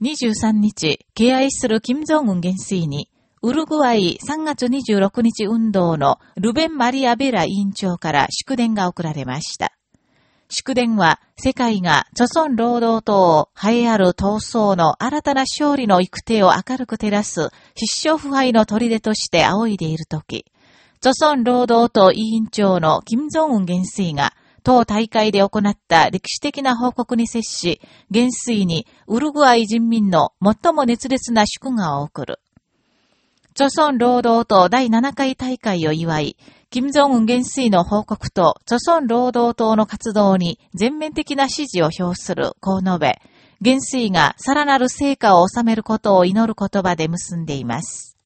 23日、敬愛する金正恩元帥に、ウルグアイ3月26日運動のルベン・マリア・ベラ委員長から祝電が送られました。祝電は、世界が、著村労働党を栄えある闘争の新たな勝利の行く手を明るく照らす、必勝腐敗の砦として仰いでいるとき、著村労働党委員長の金正恩元帥が、当大会で行った歴史的な報告に接し、元帥にウルグアイ人民の最も熱烈な祝賀を送る。著村労働党第7回大会を祝い、金正恩元帥の報告と著村労働党の活動に全面的な支持を表する、こう述べ、元帥がさらなる成果を収めることを祈る言葉で結んでいます。